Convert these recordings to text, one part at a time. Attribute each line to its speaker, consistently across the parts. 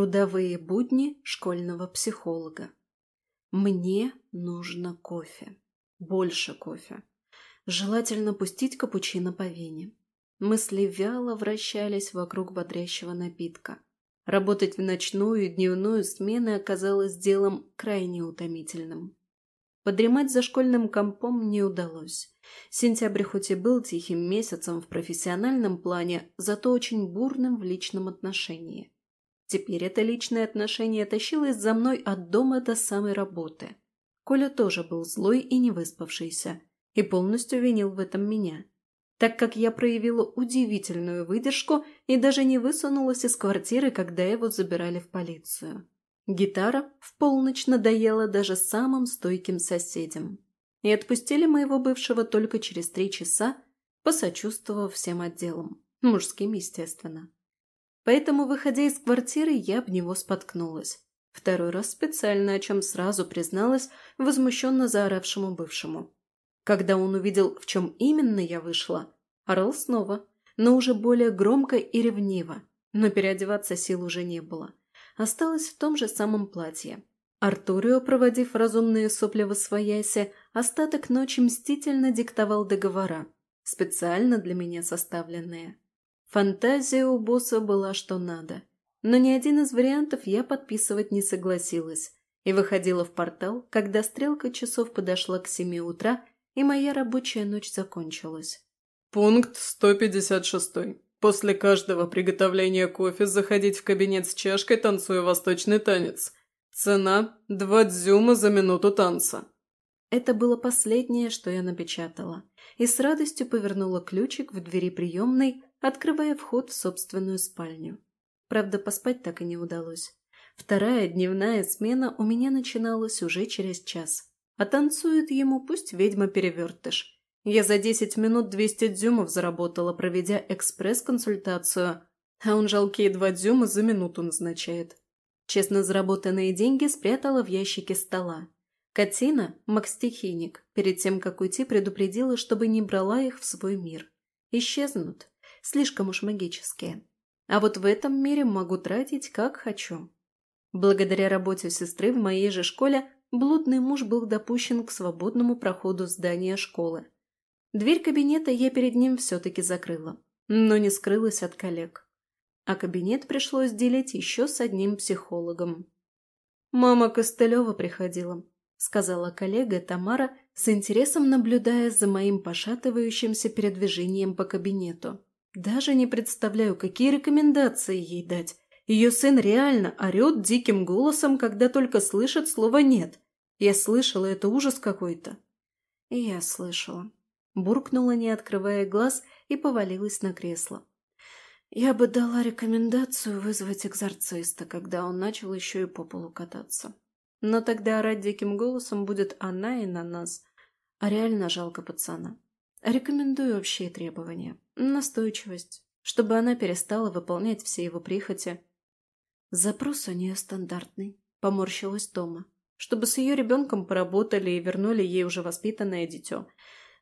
Speaker 1: Трудовые будни школьного психолога. Мне нужно кофе. Больше кофе. Желательно пустить капучино по вене. Мысли вяло вращались вокруг бодрящего напитка. Работать в ночную и дневную смены оказалось делом крайне утомительным. Подремать за школьным компом не удалось. Сентябрь хоть и был тихим месяцем в профессиональном плане, зато очень бурным в личном отношении. Теперь это личное отношение тащилось за мной от дома до самой работы. Коля тоже был злой и не выспавшийся, и полностью винил в этом меня так как я проявила удивительную выдержку и даже не высунулась из квартиры, когда его забирали в полицию. Гитара в полночь надоела даже самым стойким соседям. И отпустили моего бывшего только через три часа, посочувствовав всем отделам. Мужским, естественно. Поэтому, выходя из квартиры, я об него споткнулась. Второй раз специально, о чем сразу призналась возмущенно заоравшему бывшему. Когда он увидел, в чем именно я вышла, орал снова, но уже более громко и ревниво. Но переодеваться сил уже не было. Осталось в том же самом платье. Артурио, проводив разумные сопли в освоясе, остаток ночи мстительно диктовал договора, специально для меня составленные. Фантазия у босса была что надо. Но ни один из вариантов я подписывать не согласилась и выходила в портал, когда стрелка часов подошла к семи утра и моя рабочая ночь закончилась.
Speaker 2: Пункт 156. После каждого приготовления кофе заходить в кабинет с чашкой, танцуя восточный танец. Цена – два дзюма за минуту танца.
Speaker 1: Это было последнее, что я напечатала, и с радостью повернула ключик в двери приемной, открывая вход в собственную спальню. Правда, поспать так и не удалось. Вторая дневная смена у меня начиналась уже через час. А танцует ему пусть ведьма-перевертыш. Я за десять минут двести дюймов заработала, проведя экспресс-консультацию, а он жалкие два дюйма за минуту назначает. Честно заработанные деньги спрятала в ящике стола. Катина, маг-стихийник, перед тем, как уйти, предупредила, чтобы не брала их в свой мир. Исчезнут. Слишком уж магические. А вот в этом мире могу тратить, как хочу. Благодаря работе сестры в моей же школе блудный муж был допущен к свободному проходу здания школы. Дверь кабинета я перед ним все-таки закрыла, но не скрылась от коллег. А кабинет пришлось делить еще с одним психологом. «Мама Костылева приходила», — сказала коллега Тамара, с интересом наблюдая за моим пошатывающимся передвижением по кабинету. «Даже не представляю, какие рекомендации ей дать. Ее сын реально орет диким голосом, когда только слышит слово «нет». Я слышала, это ужас какой-то. я слышала. Буркнула, не открывая глаз, и повалилась на кресло. Я бы дала рекомендацию вызвать экзорциста, когда он начал еще и по полу кататься. Но тогда орать диким голосом будет она и на нас. А реально жалко пацана. Рекомендую общие требования. Настойчивость. Чтобы она перестала выполнять все его прихоти. Запрос у нее стандартный. Поморщилась Тома. Чтобы с ее ребенком поработали и вернули ей уже воспитанное дитё.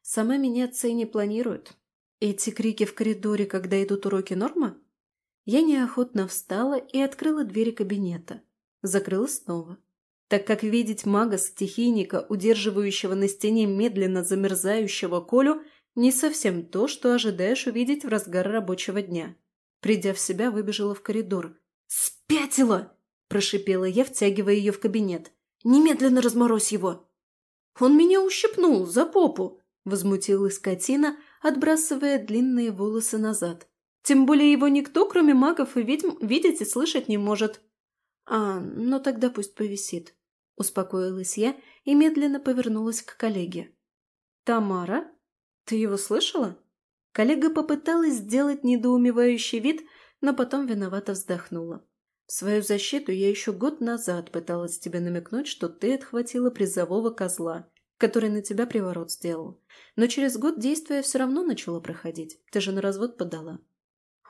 Speaker 1: Сама меняться и не планирует. Эти крики в коридоре, когда идут уроки, норма? Я неохотно встала и открыла двери кабинета. Закрыла снова. Так как видеть мага-стихийника, удерживающего на стене медленно замерзающего Колю, не совсем то, что ожидаешь увидеть в разгар рабочего дня. Придя в себя, выбежала в коридор. «Спятила!» – прошипела я, втягивая ее в кабинет. «Немедленно разморозь его!» «Он меня ущипнул за попу!» Возмутилась скотина, отбрасывая длинные волосы назад. Тем более его никто, кроме магов и ведьм, видеть и слышать не может. А, ну тогда пусть повисит. Успокоилась я и медленно повернулась к коллеге. «Тамара? Ты его слышала?» Коллега попыталась сделать недоумевающий вид, но потом виновато вздохнула. В свою защиту я еще год назад пыталась тебе намекнуть, что ты отхватила призового козла который на тебя приворот сделал. Но через год действие все равно начало проходить. Ты же на развод подала».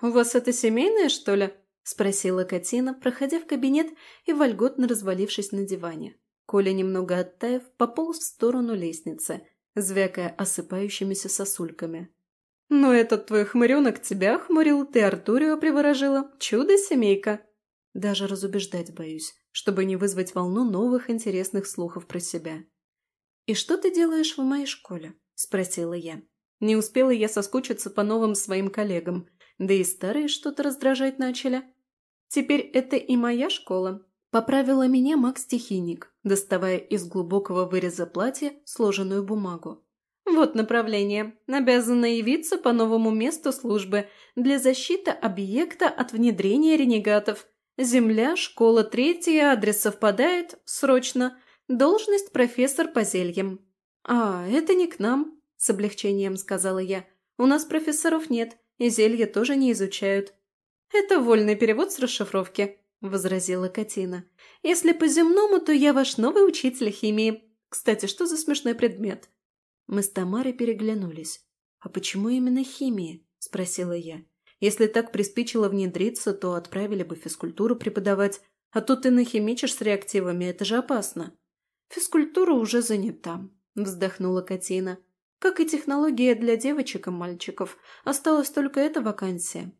Speaker 1: «У вас это семейное, что ли?» – спросила Катина, проходя в кабинет и вольготно развалившись на диване. Коля, немного оттаив, пополз в сторону лестницы, звякая осыпающимися сосульками. «Ну, этот твой хмыренок тебя хмурил, ты Артурио приворожила. Чудо-семейка!» Даже разубеждать боюсь, чтобы не вызвать волну новых интересных слухов про себя. «И что ты делаешь в моей школе?» – спросила я. Не успела я соскучиться по новым своим коллегам, да и старые что-то раздражать начали. Теперь это и моя школа. Поправила меня маг-стихийник, доставая из глубокого выреза платья сложенную бумагу. Вот направление. Обязана явиться по новому месту службы для защиты объекта от внедрения ренегатов. Земля, школа третья, адрес совпадает. Срочно. Должность профессор по зельям. «А, это не к нам», – с облегчением сказала я. «У нас профессоров нет, и зелья тоже не изучают». «Это вольный перевод с расшифровки», – возразила Катина. «Если по-земному, то я ваш новый учитель химии. Кстати, что за смешной предмет?» Мы с Тамарой переглянулись. «А почему именно химии?» – спросила я. «Если так приспичило внедриться, то отправили бы физкультуру преподавать, а тут ты нахимичишь с реактивами, это же опасно». «Физкультура уже занята», – вздохнула Катина. «Как и технология для девочек и мальчиков. Осталась только эта вакансия».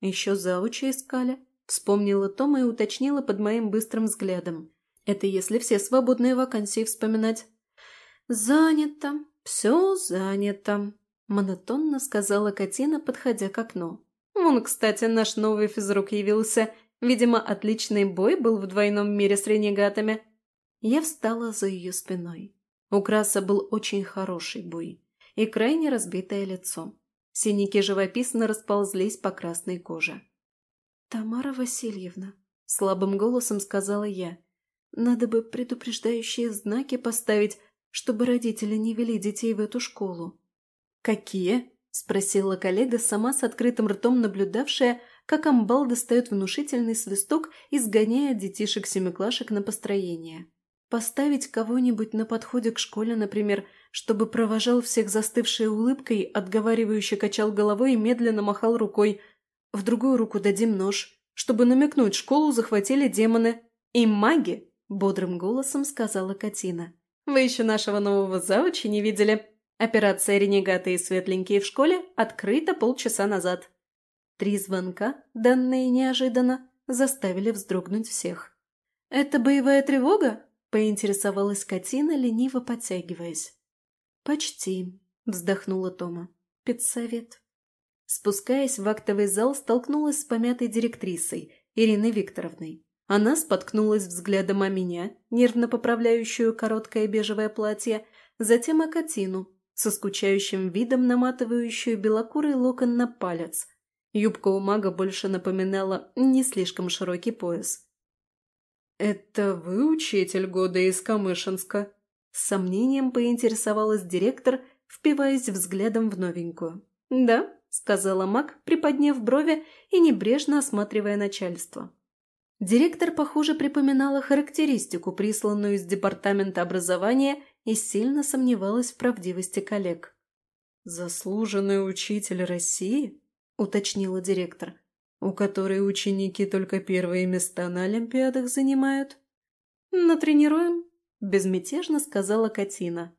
Speaker 1: «Еще заучи искали», – вспомнила Тома и уточнила под моим быстрым взглядом. «Это если все свободные вакансии вспоминать». «Занято», «Все занято», – монотонно сказала Катина, подходя к окну. «Вон, кстати, наш новый физрук явился. Видимо, отличный бой был в двойном мире с ренегатами». Я встала за ее спиной. У Краса был очень хороший бой и крайне разбитое лицо. Синяки живописно расползлись по красной коже. «Тамара Васильевна», – слабым голосом сказала я, – «надо бы предупреждающие знаки поставить, чтобы родители не вели детей в эту школу. «Какие?» – спросила коллега, сама с открытым ртом наблюдавшая, как амбал достает внушительный свисток, изгоняя детишек-семиклашек на построение. Поставить кого-нибудь на подходе к школе, например, чтобы провожал всех застывшей улыбкой, отговаривающе качал головой и медленно махал рукой. В другую руку дадим нож, чтобы намекнуть, школу захватили демоны. И маги, бодрым голосом сказала Катина. Вы еще нашего нового завуча не видели. Операция «Ренегаты и светленькие в школе» открыта полчаса назад. Три звонка, данные неожиданно, заставили вздрогнуть всех. «Это боевая тревога?» – поинтересовалась Катина, лениво подтягиваясь. «Почти», – вздохнула Тома. «Педсовет». Спускаясь в актовый зал, столкнулась с помятой директрисой Ириной Викторовной. Она споткнулась взглядом о меня, нервно поправляющую короткое бежевое платье, затем о Катину, со скучающим видом наматывающую белокурый локон на палец. Юбка у мага больше напоминала не слишком широкий пояс. «Это вы учитель года из Камышинска?» С сомнением поинтересовалась директор, впиваясь взглядом в новенькую. «Да», — сказала маг, приподняв брови и небрежно осматривая начальство. Директор, похоже, припоминала характеристику, присланную из Департамента образования, и сильно сомневалась в правдивости коллег. «Заслуженный учитель России?» – уточнила директор. «У которой ученики только первые места на Олимпиадах занимают?» «Натренируем», – безмятежно сказала Катина.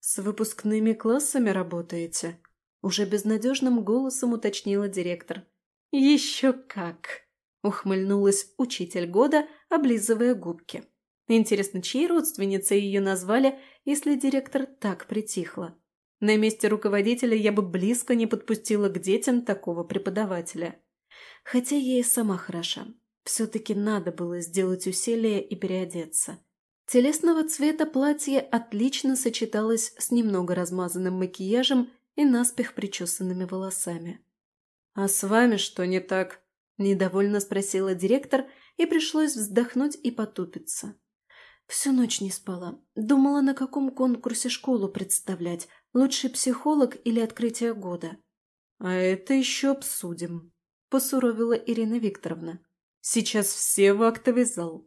Speaker 1: «С выпускными классами работаете?» – уже безнадежным голосом уточнила директор. «Еще как!» Ухмыльнулась учитель года, облизывая губки. Интересно, чьей родственницей ее назвали, если директор так притихла? На месте руководителя я бы близко не подпустила к детям такого преподавателя. Хотя я и сама хороша. Все-таки надо было сделать усилие и переодеться. Телесного цвета платье отлично сочеталось с немного размазанным макияжем и наспех причесанными волосами. «А с вами что не так?» Недовольно спросила директор, и пришлось вздохнуть и потупиться. Всю ночь не спала. Думала, на каком конкурсе школу представлять. Лучший психолог или открытие года. А это еще обсудим, посуровила Ирина Викторовна. Сейчас все в актовый зал.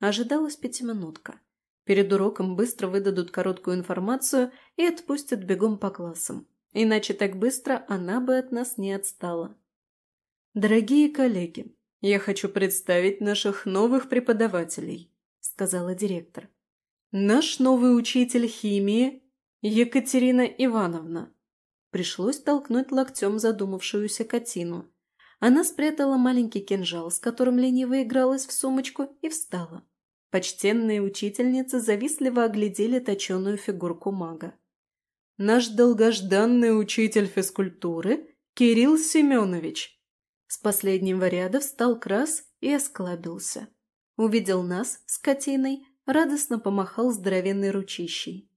Speaker 1: Ожидалась пятиминутка. Перед уроком быстро выдадут короткую информацию и отпустят бегом по классам. Иначе так быстро она бы от нас не отстала. «Дорогие коллеги, я хочу представить наших новых преподавателей», – сказала директор. «Наш новый учитель химии Екатерина Ивановна». Пришлось толкнуть локтем задумавшуюся Катину. Она спрятала маленький кинжал, с которым лениво игралась в сумочку, и встала. Почтенные учительницы завистливо оглядели точеную фигурку мага.
Speaker 2: «Наш долгожданный учитель физкультуры Кирилл Семенович!»
Speaker 1: С последнего ряда встал Крас и осклабился. Увидел нас с Катиной, радостно помахал здоровенной ручищей.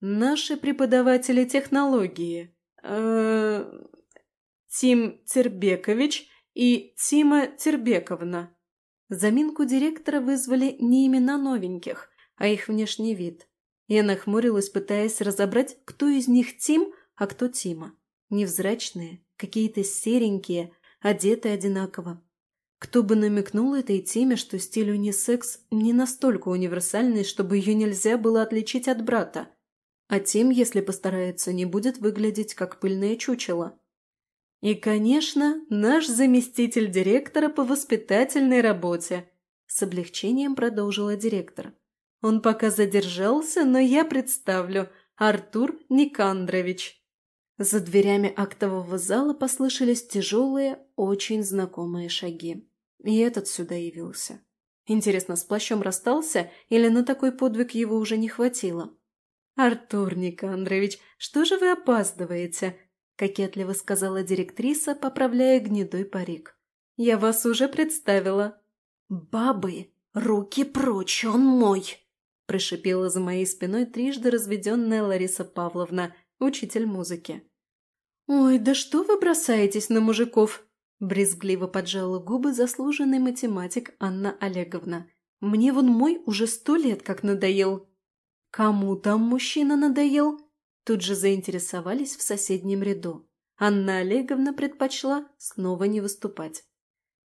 Speaker 2: «Наши преподаватели технологии. Э Тим Тербекович и Тима Тербековна».
Speaker 1: Заминку директора вызвали не имена новеньких, а их внешний вид. Я нахмурилась, пытаясь разобрать, кто из них Тим, а кто Тима. Невзрачные, какие-то серенькие, одеты одинаково. Кто бы намекнул этой теме, что стиль унисекс не настолько универсальный, чтобы ее нельзя было отличить от брата. А Тим, если постарается, не будет выглядеть как пыльное чучело. И, конечно, наш заместитель директора по воспитательной работе. С облегчением продолжила директор. Он пока задержался, но я представлю. Артур Никандрович. За дверями актового зала послышались тяжелые, очень знакомые шаги. И этот сюда явился. Интересно, с плащом расстался или на такой подвиг его уже не хватило? «Артур Никандрович, что же вы опаздываете?» – кокетливо сказала директриса, поправляя гнедой парик. «Я вас уже представила». «Бабы, руки прочь, он мой!» – прошипела за моей спиной трижды разведенная Лариса Павловна, учитель музыки. «Ой, да что вы бросаетесь на мужиков?» Брезгливо поджала губы заслуженный математик Анна Олеговна. «Мне вон мой уже сто лет как надоел». «Кому там мужчина надоел?» Тут же заинтересовались в соседнем ряду. Анна Олеговна предпочла снова не выступать.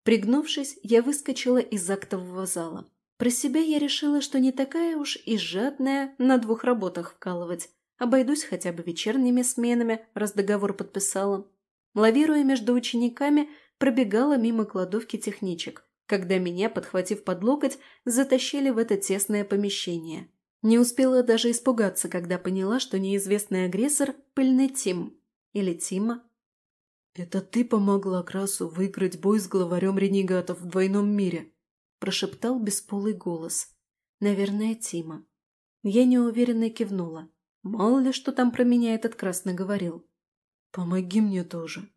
Speaker 1: Пригнувшись, я выскочила из актового зала. Про себя я решила, что не такая уж и жадная на двух работах вкалывать. Обойдусь хотя бы вечерними сменами, раз договор подписала. Лавируя между учениками, пробегала мимо кладовки техничек, когда меня, подхватив под локоть, затащили в это тесное помещение. Не успела даже испугаться, когда поняла, что неизвестный агрессор – пыльный Тим. Или Тима.
Speaker 2: «Это ты помогла Красу выиграть бой с главарем ренегатов в двойном мире», – прошептал бесполый голос.
Speaker 1: «Наверное, Тима». Я неуверенно кивнула. Мало ли, что там про меня этот красный говорил.
Speaker 2: «Помоги мне тоже»,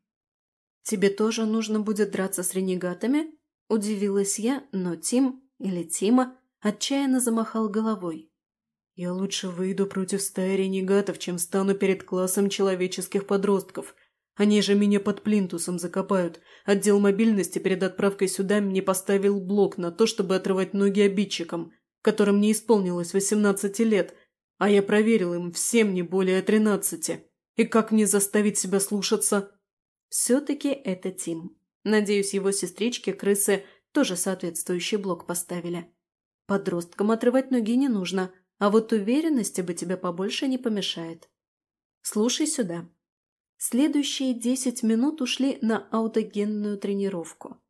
Speaker 1: «Тебе тоже нужно будет драться с ренегатами?» – удивилась я, но Тим, или Тима, отчаянно замахал головой.
Speaker 2: «Я лучше выйду против стаи ренегатов, чем стану перед классом человеческих подростков. Они же меня под плинтусом закопают. Отдел мобильности перед отправкой сюда мне поставил блок на то, чтобы отрывать ноги обидчикам, которым не исполнилось 18 лет, а я проверил им всем не более 13. И как мне заставить себя слушаться?»
Speaker 1: Все-таки это Тим. Надеюсь, его сестрички-крысы тоже соответствующий блок поставили. Подросткам отрывать ноги не нужно, а вот уверенности бы тебе побольше не помешает. Слушай сюда. Следующие десять минут ушли на аутогенную тренировку.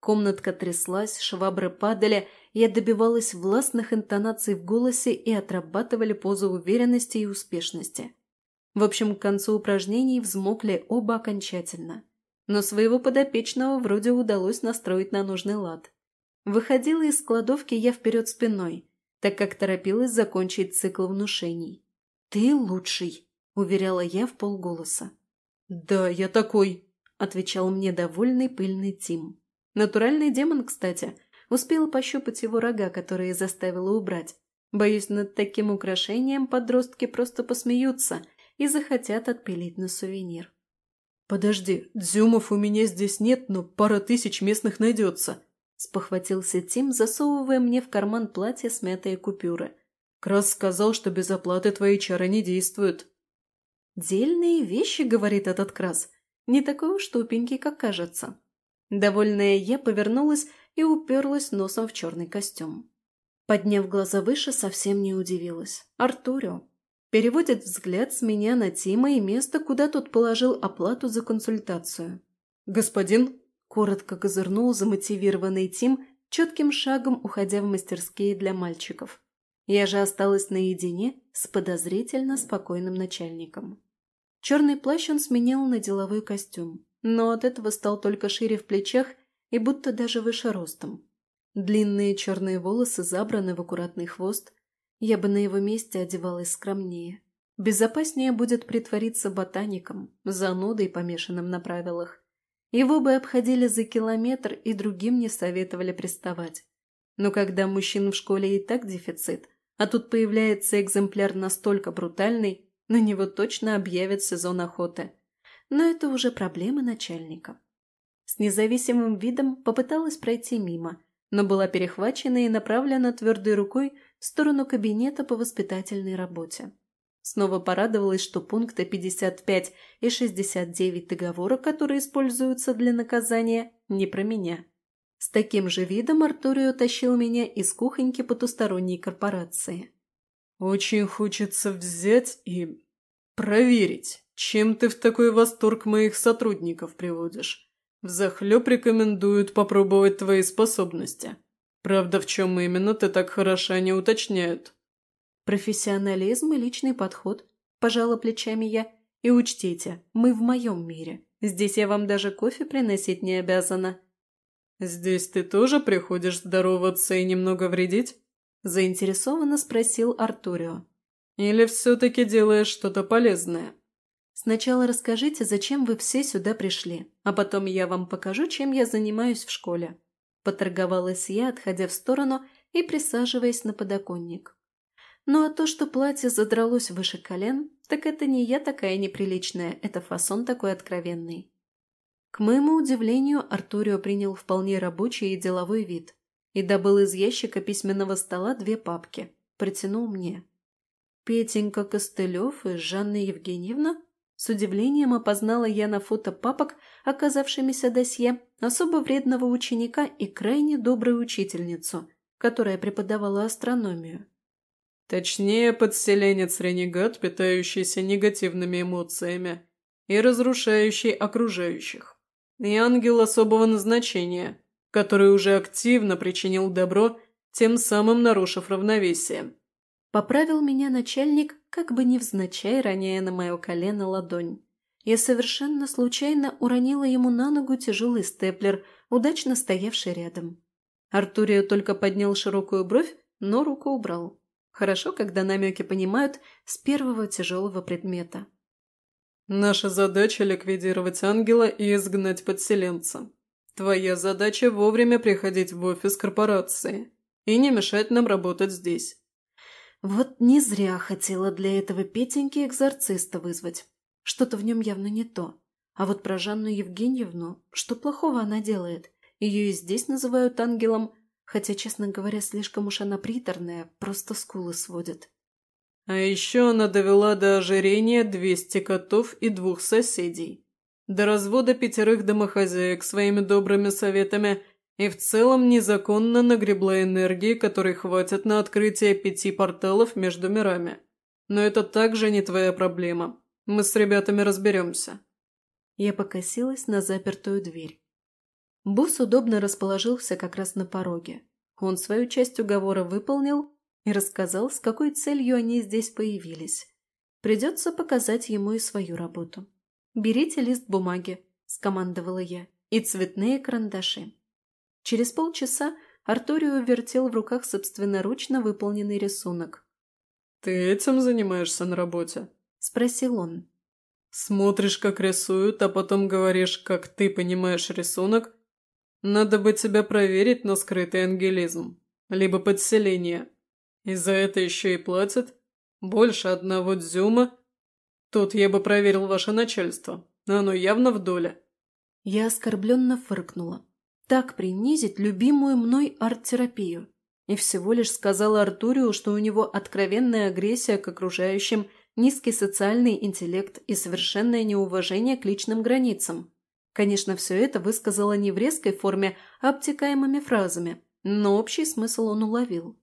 Speaker 1: Комнатка тряслась, швабры падали, я добивалась властных интонаций в голосе и отрабатывали позу уверенности и успешности. В общем, к концу упражнений взмокли оба окончательно. Но своего подопечного вроде удалось настроить на нужный лад. Выходила из кладовки я вперед спиной, так как торопилась закончить цикл внушений. «Ты лучший», — уверяла я в полголоса.
Speaker 2: «Да, я такой», — отвечал мне довольный пыльный Тим.
Speaker 1: Натуральный демон, кстати. Успела пощупать его рога, которые заставила убрать. Боюсь, над таким украшением подростки просто посмеются и захотят отпилить на сувенир.
Speaker 2: «Подожди, дзюмов у меня здесь нет, но пара тысяч местных найдется», – спохватился Тим, засовывая мне в карман платья смятые купюры. «Крас сказал, что без оплаты твои чары не действуют».
Speaker 1: «Дельные вещи», – говорит этот Крас, – «не такой уж тупенький, как кажется». Довольная я повернулась и уперлась носом в черный костюм. Подняв глаза выше, совсем не удивилась. Артурио, Переводит взгляд с меня на Тима и место, куда тот положил оплату за консультацию.
Speaker 2: «Господин?»
Speaker 1: – коротко козырнул замотивированный Тим, четким шагом уходя в мастерские для мальчиков. Я же осталась наедине с подозрительно спокойным начальником. Черный плащ он сменил на деловой костюм. но от этого стал только шире в плечах и будто даже выше ростом. Длинные черные волосы забраны в аккуратный хвост. Я бы на его месте одевалась скромнее. Безопаснее будет притвориться ботаником, занудой, помешанным на правилах. Его бы обходили за километр и другим не советовали приставать. Но когда мужчин в школе и так дефицит, а тут появляется экземпляр настолько брутальный, на него точно объявят сезон охоты. Но это уже проблемы начальника. С независимым видом попыталась пройти мимо, но была перехвачена и направлена твердой рукой в сторону кабинета по воспитательной работе. Снова порадовалась, что пункты 55 и 69 договора, которые используются для наказания, не про меня. С таким же видом Артурио тащил меня из кухоньки потусторонней корпорации.
Speaker 2: «Очень хочется взять и проверить, чем ты в такой восторг моих сотрудников приводишь. Взахлеб рекомендуют попробовать твои способности. Правда, в чем именно ты так хороша не уточняют».
Speaker 1: «Профессионализм и личный подход», – пожала плечами я. «И учтите, мы в моем мире. Здесь я вам даже кофе приносить не обязана».
Speaker 2: «Здесь ты тоже приходишь здороваться и немного вредить?» – заинтересованно спросил Артурио. «Или все-таки делаешь что-то полезное?»
Speaker 1: «Сначала расскажите, зачем вы все сюда пришли, а потом я вам покажу, чем я занимаюсь в школе». Поторговалась я, отходя в сторону и присаживаясь на подоконник. Ну а то, что платье задралось выше колен, так это не я такая неприличная, это фасон такой откровенный. К моему удивлению, Артурио принял вполне рабочий и деловой вид и добыл из ящика письменного стола две папки, протянул мне. Петенька Костылев и Жанна Евгеньевна? С удивлением опознала я на фото папок, оказавшимися досье, особо вредного ученика и крайне добрую учительницу, которая преподавала астрономию.
Speaker 2: Точнее, подселенец-ренегат, питающийся негативными эмоциями и разрушающий окружающих и ангел особого назначения, который уже активно причинил добро, тем самым нарушив равновесие.
Speaker 1: Поправил меня начальник, как бы невзначай роняя на мое колено ладонь. Я совершенно случайно уронила ему на ногу тяжелый степлер, удачно стоявший рядом. Артурио только поднял широкую бровь, но руку убрал. Хорошо, когда намеки понимают с первого тяжелого предмета.
Speaker 2: Наша задача – ликвидировать ангела и изгнать подселенца. Твоя задача – вовремя приходить в офис корпорации и не мешать нам работать здесь.
Speaker 1: Вот не зря хотела для этого Петеньки экзорциста вызвать. Что-то в нем явно не то. А вот про Жанну Евгеньевну, что плохого она делает? Ее и здесь называют ангелом, хотя, честно говоря, слишком уж она приторная, просто скулы сводит.
Speaker 2: А еще она довела до ожирения 200 котов и двух соседей, до развода пятерых домохозяек своими добрыми советами и в целом незаконно нагребла энергии, которой хватит на открытие пяти порталов между мирами. Но это также не твоя проблема. Мы с ребятами разберемся.
Speaker 1: Я покосилась на запертую дверь. Бус удобно расположился как раз на пороге. Он свою часть уговора выполнил и рассказал, с какой целью они здесь появились. Придется показать ему и свою работу. «Берите лист бумаги», – скомандовала я, – «и цветные карандаши». Через полчаса Артурио вертел в руках собственноручно выполненный рисунок.
Speaker 2: «Ты этим занимаешься на работе?»
Speaker 1: – спросил он.
Speaker 2: «Смотришь, как рисуют, а потом говоришь, как ты понимаешь рисунок? Надо бы тебя проверить на скрытый ангелизм, либо подселение. И за это еще и платят? Больше одного дзюма? Тут я бы проверил ваше начальство. Оно явно в доле.
Speaker 1: Я оскорбленно фыркнула. Так принизить любимую мной арт-терапию. И всего лишь сказала Артурио, что у него откровенная агрессия к окружающим, низкий социальный интеллект и совершенное неуважение к личным границам. Конечно, все это высказала не в резкой форме, а обтекаемыми фразами, но общий смысл он уловил.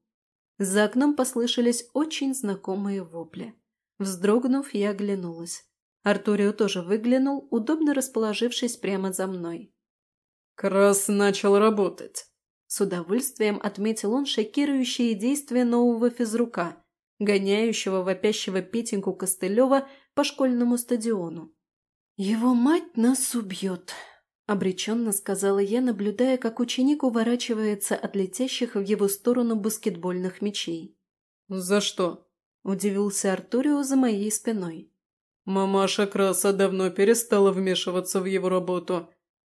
Speaker 1: За окном послышались очень знакомые вопли. Вздрогнув, я оглянулась. Артурио тоже выглянул, удобно расположившись прямо за мной.
Speaker 2: «Крас начал работать», – с удовольствием отметил он шокирующие действия нового физрука, гоняющего вопящего Петеньку Костылева по школьному стадиону.
Speaker 1: «Его мать нас убьет», – обреченно сказала я, наблюдая, как ученик уворачивается от летящих в его сторону баскетбольных мячей.
Speaker 2: «За что?»
Speaker 1: – удивился Артурио за моей спиной.
Speaker 2: «Мамаша Краса давно перестала вмешиваться в его работу.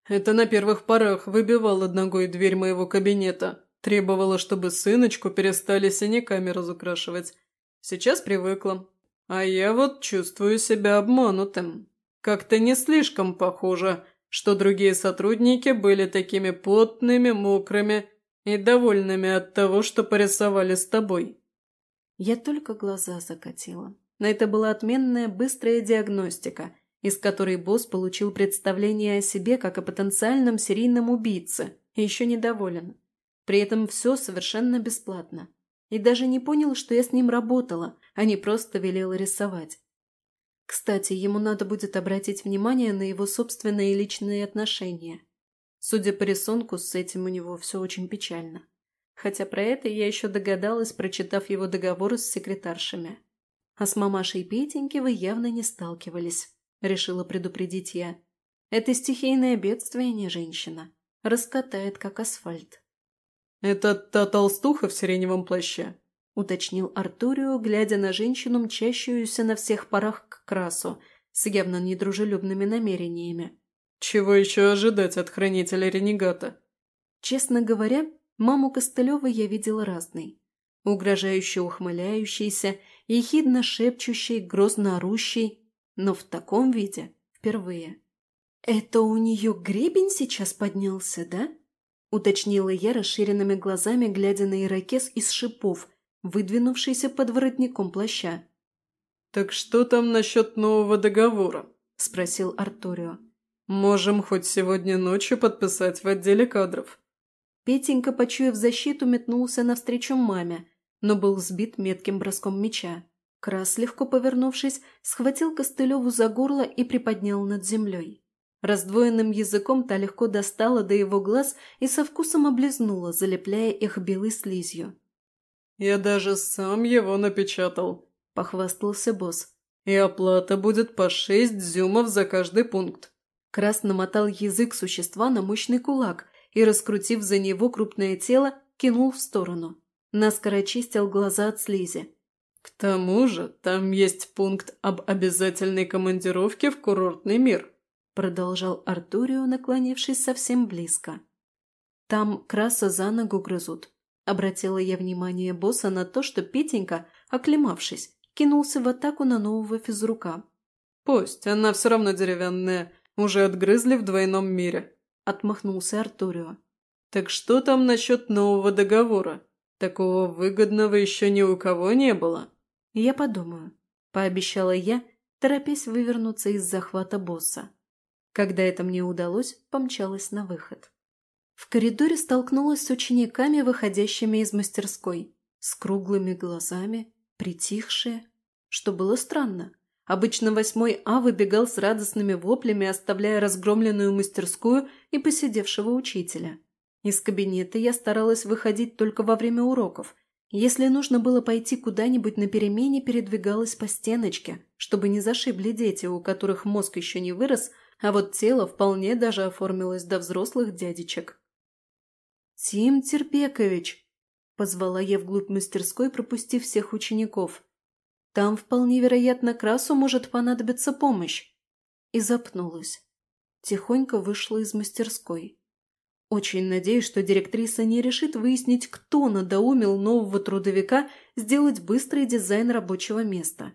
Speaker 2: Это на первых порах выбивала ногой дверь моего кабинета, требовала, чтобы сыночку перестали синяками разукрашивать. Сейчас привыкла. А я вот чувствую себя обманутым. Как-то не слишком похоже, что другие сотрудники были такими потными, мокрыми и довольными от того, что порисовали с тобой».
Speaker 1: Я только глаза закатила. Но это была отменная быстрая диагностика, из которой босс получил представление о себе как о потенциальном серийном убийце и еще недоволен. При этом все совершенно бесплатно. И даже не понял, что я с ним работала, а не просто велела рисовать. Кстати, ему надо будет обратить внимание на его собственные личные отношения. Судя по рисунку, с этим у него все очень печально хотя про это я еще догадалась, прочитав его договор с секретаршами. А с мамашей Петеньки вы явно не сталкивались, решила предупредить я. Это стихийное бедствие, не женщина. Раскатает, как асфальт.
Speaker 2: «Это та толстуха в сиреневом плаще?»
Speaker 1: – уточнил Артурио, глядя на женщину, мчащуюся на всех парах к красу, с явно недружелюбными намерениями.
Speaker 2: «Чего еще ожидать от хранителя ренегата?»
Speaker 1: Честно говоря, Маму Костылевой я видела разной. Угрожающе ухмыляющейся, ехидно шепчущей, грозно орущей, но в таком виде впервые. «Это у нее гребень сейчас поднялся, да?» – уточнила я расширенными глазами, глядя на ирокез из шипов, выдвинувшийся под воротником плаща.
Speaker 2: «Так что там насчет нового договора?» – спросил
Speaker 1: Артурио.
Speaker 2: «Можем хоть сегодня ночью подписать в отделе кадров».
Speaker 1: Петенька, почуяв защиту, метнулся навстречу маме, но был сбит метким броском меча. Крас, легко повернувшись, схватил Костылеву за горло и приподнял над землей. Раздвоенным языком та легко достала до его глаз и со вкусом облизнула, залепляя их белой слизью.
Speaker 2: «Я даже сам его напечатал», – похвастался босс. «И оплата будет по шесть зюмов за каждый пункт».
Speaker 1: Крас намотал язык существа на мощный кулак и, раскрутив за него крупное тело, кинул в сторону. Наскоро очистил глаза от слизи.
Speaker 2: «К тому же там есть пункт об обязательной командировке в курортный мир», продолжал Артурио, наклонившись совсем близко.
Speaker 1: «Там краса за ногу грызут», обратила я внимание босса на то, что Петенька, оклемавшись, кинулся в атаку на нового физрука.
Speaker 2: «Пусть, она все равно деревянная, уже отгрызли в двойном мире», – отмахнулся Артурио. «Так что там насчет нового договора? Такого выгодного еще ни у кого не было».
Speaker 1: «Я подумаю», – пообещала я, торопясь вывернуться из захвата босса. Когда это мне удалось, помчалась на выход. В коридоре столкнулась с учениками, выходящими из мастерской, с круглыми глазами, притихшие, что было странно. Обычно восьмой А выбегал с радостными воплями, оставляя разгромленную мастерскую и посидевшего учителя. Из кабинета я старалась выходить только во время уроков. Если нужно было пойти куда-нибудь на перемене, передвигалась по стеночке, чтобы не зашибли дети, у которых мозг еще не вырос, а вот тело вполне даже оформилось до взрослых дядечек. «Тим Терпекович!» – позвала я вглубь мастерской, пропустив всех учеников – там вполне вероятно Красу может понадобиться помощь. И запнулась. Тихонько вышла из мастерской. Очень надеюсь, что директриса не решит выяснить, кто надоумил нового трудовика сделать быстрый дизайн рабочего места.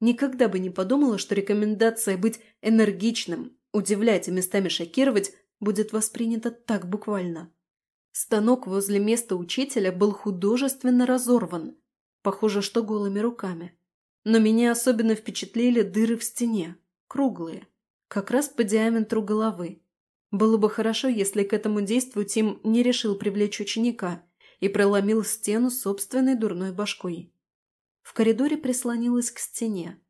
Speaker 1: Никогда бы не подумала, что рекомендация быть энергичным, удивлять и местами шокировать будет воспринята так буквально. Станок возле места учителя был художественно разорван, похоже, что голыми руками. Но меня особенно впечатлили дыры в стене, круглые, как раз по диаметру головы. Было бы хорошо, если к этому действию Тим не решил привлечь ученика и проломил стену собственной дурной башкой. В коридоре прислонилась к стене.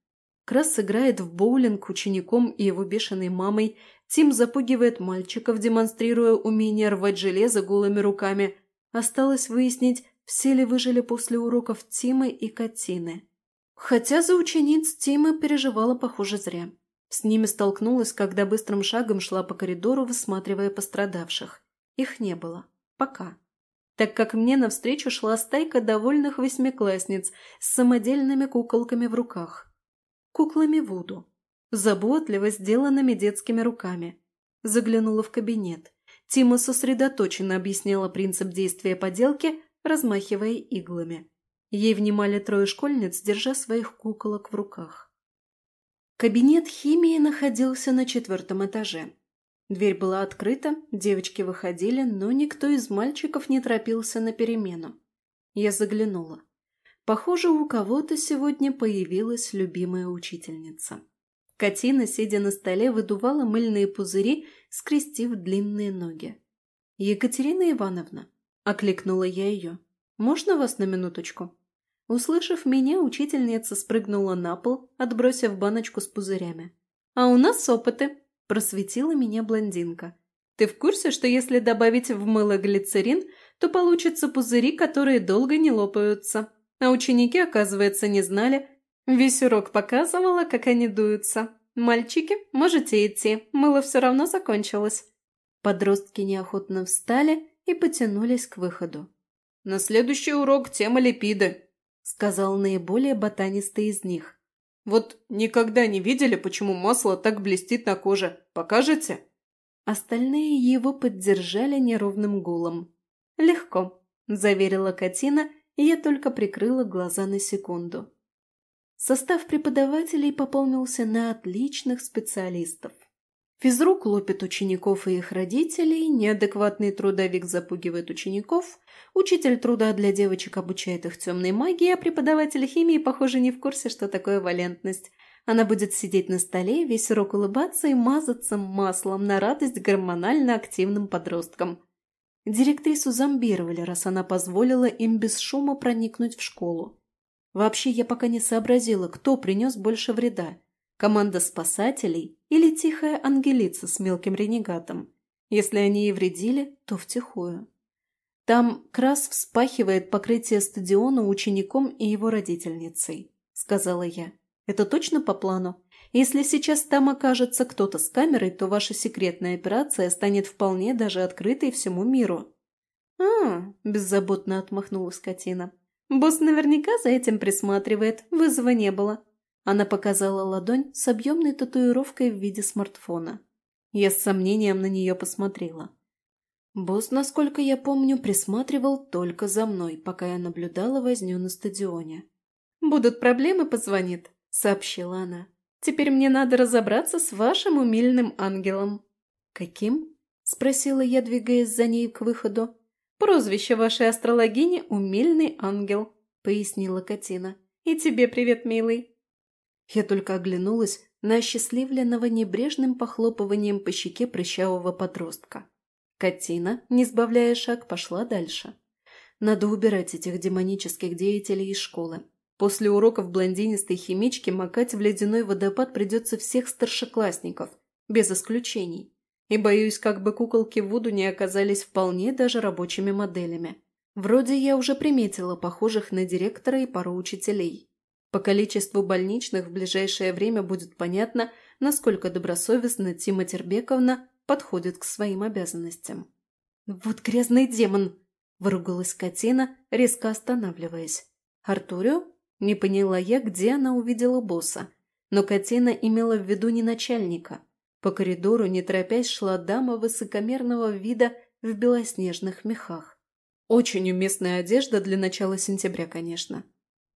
Speaker 1: Крас играет в боулинг учеником и его бешеной мамой, Тим запугивает мальчиков, демонстрируя умение рвать железо голыми руками. Осталось выяснить, все ли выжили после уроков Тимы и Катины. Хотя за учениц Тима переживала, похоже, зря. С ними столкнулась, когда быстрым шагом шла по коридору, высматривая пострадавших. Их не было. Пока. Так как мне навстречу шла стайка довольных восьмиклассниц с самодельными куколками в руках. Куклами Вуду. Заботливо сделанными детскими руками. Заглянула в кабинет. Тима сосредоточенно объясняла принцип действия поделки, размахивая иглами. Ей внимали трое школьниц, держа своих куколок в руках. Кабинет химии находился на четвертом этаже. Дверь была открыта, девочки выходили, но никто из мальчиков не торопился на перемену. Я заглянула. Похоже, у кого-то сегодня появилась любимая учительница. Катина, сидя на столе, выдувала мыльные пузыри, скрестив длинные ноги. «Екатерина Ивановна», — окликнула я ее, — «можно вас на минуточку?» Услышав меня, учительница спрыгнула на пол, отбросив баночку с пузырями. «А у нас опыты», – просветила меня блондинка. «Ты в курсе, что если добавить в мыло глицерин, то получатся пузыри, которые долго не лопаются? А ученики, оказывается, не знали. Весь урок показывала, как они дуются. Мальчики, можете идти, мыло все равно закончилось». Подростки неохотно встали и потянулись к выходу.
Speaker 2: «На следующий урок тема липиды»,
Speaker 1: сказал наиболее ботанистый из них.
Speaker 2: «Вот никогда не видели, почему масло так блестит на коже. Покажете?»
Speaker 1: Остальные его поддержали неровным гулом. «Легко», – заверила Катина, и я только прикрыла глаза на секунду. Состав преподавателей пополнился на отличных специалистов. Физрук лопит учеников и их родителей, неадекватный трудовик запугивает учеников, учитель труда для девочек обучает их темной магии, а преподаватель химии, похоже, не в курсе, что такое валентность. Она будет сидеть на столе, весь урок улыбаться и мазаться маслом на радость гормонально активным подросткам. Директрису зомбировали, раз она позволила им без шума проникнуть в школу. Вообще, я пока не сообразила, кто принес больше вреда Команда спасателей или тихая ангелица с мелким ренегатом? Если они и вредили, то втихую. Там Крас вспахивает покрытие стадиона учеником и его родительницей, сказала я. Это точно по плану? Если сейчас там окажется кто-то с камерой, то ваша секретная операция станет вполне даже открытой всему миру. «А, — беззаботно отмахнулась скотина. Босс наверняка за этим присматривает, вызова не было. Она показала ладонь с объемной татуировкой в виде смартфона. Я с сомнением на нее посмотрела. Босс, насколько я помню, присматривал только за мной, пока я наблюдала возню на стадионе. «Будут проблемы, позвонит», — сообщила она. «Теперь мне надо разобраться с вашим умильным ангелом». «Каким?» — спросила я, двигаясь за ней к выходу. «Прозвище вашей астрологини — умильный ангел», — пояснила Катина. «И тебе привет, милый». Я только оглянулась на осчастливленного небрежным похлопыванием по щеке прыщавого подростка. Катина, не сбавляя шаг, пошла дальше. Надо убирать этих демонических деятелей из школы. После уроков блондинистой химички макать в ледяной водопад придется всех старшеклассников, без исключений. И боюсь, как бы куколки Вуду не оказались вполне даже рабочими моделями. Вроде я уже приметила похожих на директора и пару учителей. По количеству больничных в ближайшее время будет понятно, насколько добросовестно Тима Тербековна подходит к своим обязанностям. «Вот грязный демон!» – выругалась Катина, резко останавливаясь. «Артурио?» – не поняла я, где она увидела босса. Но Катина имела в виду не начальника. По коридору, не торопясь, шла дама высокомерного вида в белоснежных мехах. Очень уместная одежда для начала сентября, конечно.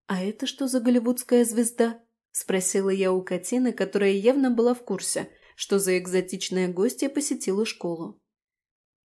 Speaker 1: «А это что за голливудская звезда?» – спросила я у Катины, которая явно была в курсе, что за экзотичная гостья посетила школу.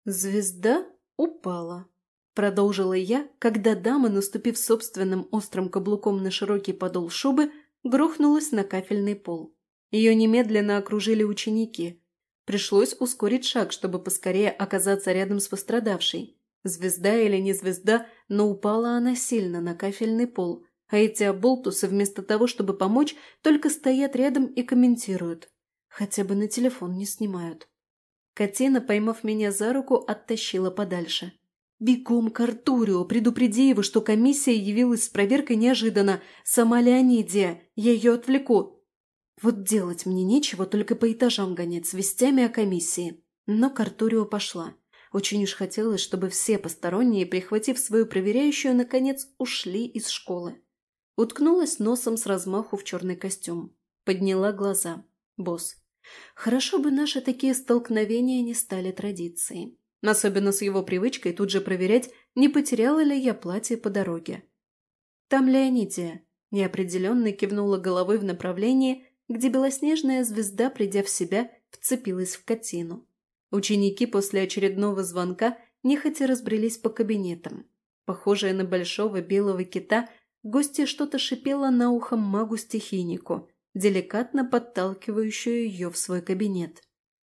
Speaker 1: «Звезда упала», – продолжила я, когда дама, наступив собственным острым каблуком на широкий подол шубы, грохнулась на кафельный пол. Ее немедленно окружили ученики. Пришлось ускорить шаг, чтобы поскорее оказаться рядом с пострадавшей. Звезда или не звезда, но упала она сильно на кафельный пол, а эти оболтусы вместо того, чтобы помочь, только стоят рядом и комментируют. Хотя бы на телефон не снимают. Катина, поймав меня за руку, оттащила подальше. «Бегом к Артурио, предупреди его, что комиссия явилась с проверкой неожиданно. Сама Леонидия, я ее отвлеку». Вот делать мне нечего, только по этажам гонять с вестями о комиссии. Но к Артурио пошла. Очень уж хотелось, чтобы все посторонние, прихватив свою проверяющую, наконец ушли из школы. Уткнулась носом с размаху в черный костюм. Подняла глаза. Босс. Хорошо бы наши такие столкновения не стали традицией. Особенно с его привычкой тут же проверять, не потеряла ли я платье по дороге. «Там Леонидия», – неопределенно кивнула головой в направлении, где белоснежная звезда, придя в себя, вцепилась в котину. Ученики после очередного звонка нехотя разбрелись по кабинетам. Похожая на большого белого кита, гостья что-то шипела на ухо магу-стихийнику, деликатно подталкивающую ее в свой кабинет.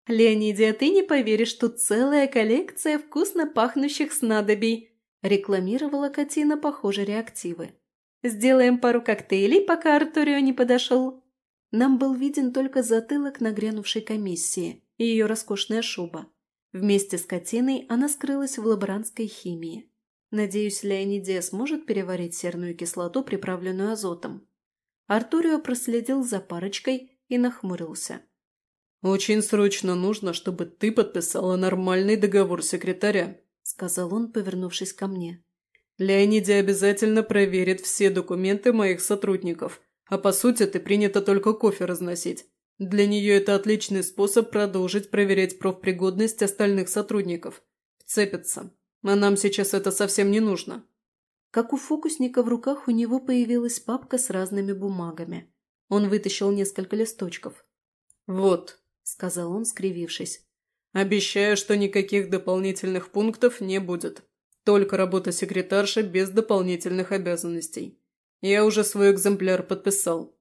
Speaker 1: «Леонидия, ты не поверишь, тут целая коллекция вкусно пахнущих снадобий!» рекламировала Катина, похоже, реактивы. «Сделаем пару коктейлей, пока Артурио не подошел». Нам был виден только затылок нагрянувшей комиссии и ее роскошная шуба. Вместе с Катиной она скрылась в лаборантской химии. Надеюсь, Леонидия сможет переварить серную кислоту, приправленную азотом. Артурио проследил за парочкой и нахмурился.
Speaker 2: «Очень срочно нужно, чтобы ты подписала нормальный договор секретаря», – сказал он, повернувшись ко мне. «Леониде обязательно проверит все документы моих сотрудников, а по сути ты принято только кофе разносить. Для нее это отличный способ продолжить проверять профпригодность остальных сотрудников. Вцепится. А нам сейчас это совсем не нужно».
Speaker 1: Как у фокусника в руках у него появилась папка с разными бумагами. Он вытащил несколько листочков.
Speaker 2: «Вот»,
Speaker 1: сказал он, скривившись.
Speaker 2: «Обещаю, что никаких дополнительных пунктов не будет. Только работа секретарши без дополнительных обязанностей. Я уже свой экземпляр подписал».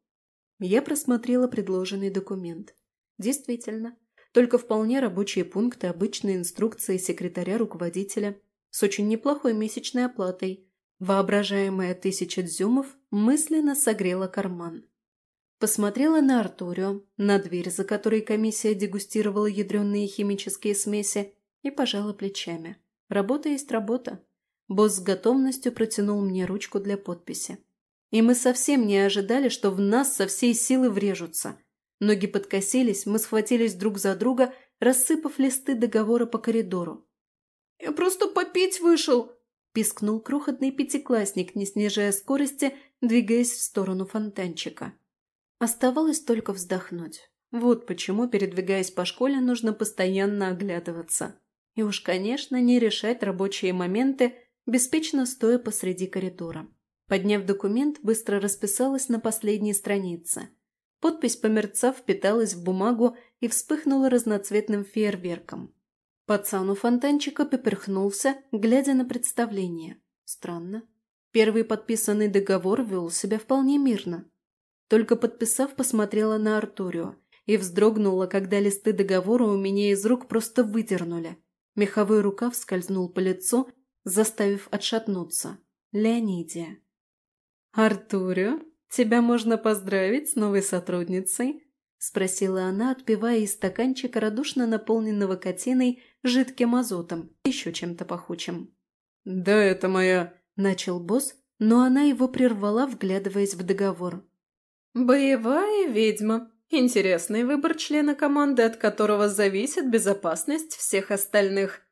Speaker 1: Я просмотрела предложенный документ. Действительно, только вполне рабочие пункты обычной инструкции секретаря-руководителя с очень неплохой месячной оплатой. Воображаемая тысяча дзюмов мысленно согрела карман. Посмотрела на Артурио, на дверь, за которой комиссия дегустировала ядреные химические смеси, и пожала плечами. Работа есть работа. Босс с готовностью протянул мне ручку для подписи. И мы совсем не ожидали, что в нас со всей силы врежутся. Ноги подкосились, мы схватились друг за друга, рассыпав листы договора по коридору.
Speaker 2: «Я просто попить вышел!»
Speaker 1: – пискнул крохотный пятиклассник, не снижая скорости, двигаясь в сторону фонтанчика. Оставалось только вздохнуть. Вот почему, передвигаясь по школе, нужно постоянно оглядываться. И уж, конечно, не решать рабочие моменты, беспечно стоя посреди коридора. Подняв документ, быстро расписалась на последней странице. Подпись, померцав, впиталась в бумагу и вспыхнула разноцветным фейерверком. Пацан у фонтанчика поперхнулся, глядя на представление. Странно. Первый подписанный договор вел себя вполне мирно. Только подписав, посмотрела на Артурио и вздрогнула, когда листы договора у меня из рук просто выдернули. Меховой рукав скользнул по лицу, заставив отшатнуться. Леонидия. «Артурио, тебя можно поздравить с новой сотрудницей?» – спросила она, отпивая из стаканчика, радушно наполненного котиной, жидким азотом, еще чем-то пахучим.
Speaker 2: «Да, это моя...»
Speaker 1: – начал босс, но она его прервала, вглядываясь в договор.
Speaker 3: «Боевая ведьма. Интересный выбор члена команды, от которого зависит безопасность всех остальных.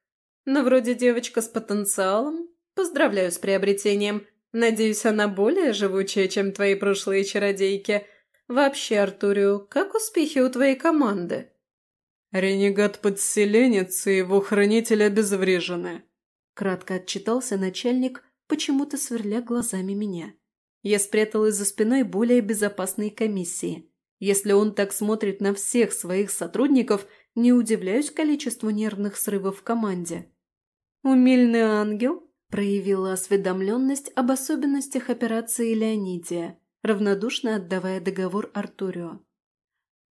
Speaker 3: Но вроде девочка с потенциалом. Поздравляю с приобретением. Надеюсь, она более живучая, чем твои прошлые чародейки. Вообще, Артурио, как успехи у твоей команды?»
Speaker 2: «Ренегат-подселенец и его хранитель обезврежены», —
Speaker 1: кратко отчитался начальник, почему-то сверля глазами меня. Я спряталась за спиной более безопасной комиссии. Если он так смотрит на всех своих сотрудников, не удивляюсь количеству нервных срывов в команде. «Умильный ангел?» проявила осведомленность об особенностях операции Леонидия, равнодушно отдавая договор Артурио.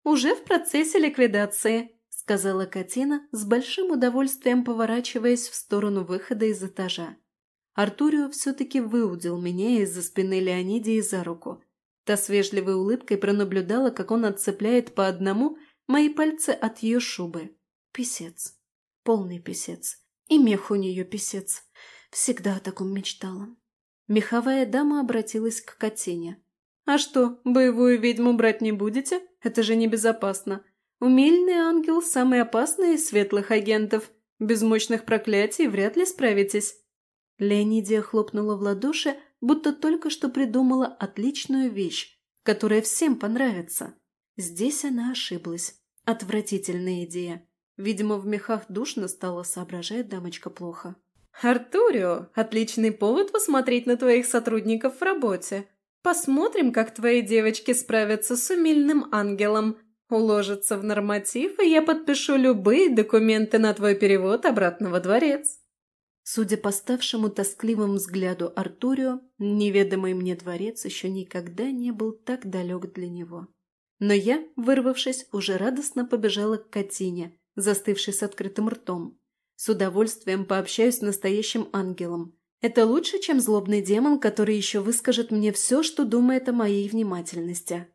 Speaker 1: «Уже в процессе ликвидации», — сказала Катина, с большим удовольствием поворачиваясь в сторону выхода из этажа. Артурио все-таки выудил меня из-за спины Леонидии за руку. Та с вежливой улыбкой пронаблюдала, как он отцепляет по одному мои пальцы от ее шубы. Писец. Полный писец. И мех у нее писец. Всегда о таком мечтала. Меховая дама обратилась к Катине. А что, боевую ведьму брать не будете? Это же небезопасно. Умельный ангел – самый опасный из светлых агентов. Без мощных проклятий вряд ли справитесь. Леонидия хлопнула в ладоши, будто только что придумала отличную вещь, которая всем понравится. Здесь она ошиблась. Отвратительная идея. Видимо, в мехах душно стало, соображает дамочка плохо.
Speaker 3: «Артурио, отличный повод посмотреть на твоих сотрудников в работе. Посмотрим, как твои девочки справятся с умильным ангелом. Уложатся в норматив, и я подпишу любые документы на твой перевод обратно во дворец».
Speaker 1: Судя по ставшему тоскливым взгляду Артурио, неведомый мне дворец еще никогда не был так далек для него. Но я, вырвавшись, уже радостно побежала к Катине, застывшей с открытым ртом. С удовольствием пообщаюсь с настоящим ангелом. Это лучше, чем злобный демон, который еще выскажет мне все, что думает о моей внимательности.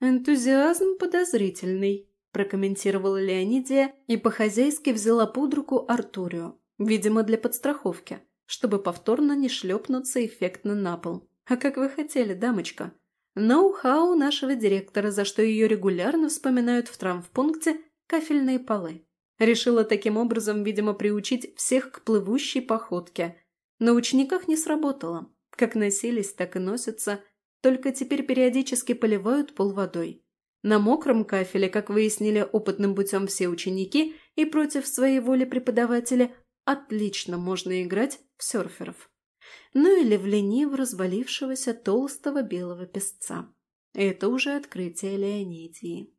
Speaker 1: «Энтузиазм подозрительный», – прокомментировала Леонидия и по-хозяйски взяла под руку Артурио, видимо, для подстраховки, чтобы повторно не шлепнуться эффектно на пол. А как вы хотели, дамочка? Ноу-хау нашего директора, за что ее регулярно вспоминают в травмпункте кафельные полы. Решила таким образом, видимо, приучить всех к плывущей походке. На учениках не сработало. Как носились, так и носятся, только теперь периодически поливают пол водой. На мокром кафеле, как выяснили опытным путем все ученики, и против своей воли преподавателя, отлично можно играть в серферов. Ну или в лениво развалившегося толстого белого песца. Это уже открытие Леонидии.